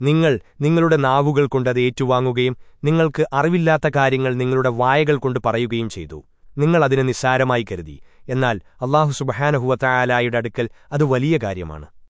നിങ്ങൾ നിങ്ങളുടെ നാവുകൾ കൊണ്ടത് ഏറ്റുവാങ്ങുകയും നിങ്ങൾക്ക് അറിവില്ലാത്ത കാര്യങ്ങൾ നിങ്ങളുടെ വായകൾ കൊണ്ട് പറയുകയും ചെയ്തു. നിങ്ങൾ അതിനെ നിസ്സാരമായി കരുതി. എന്നാൽ അള്ളാഹു സുബഹാനഹുവ തയാലായുടെ അടുക്കൽ അത് വലിയ കാര്യമാണ്.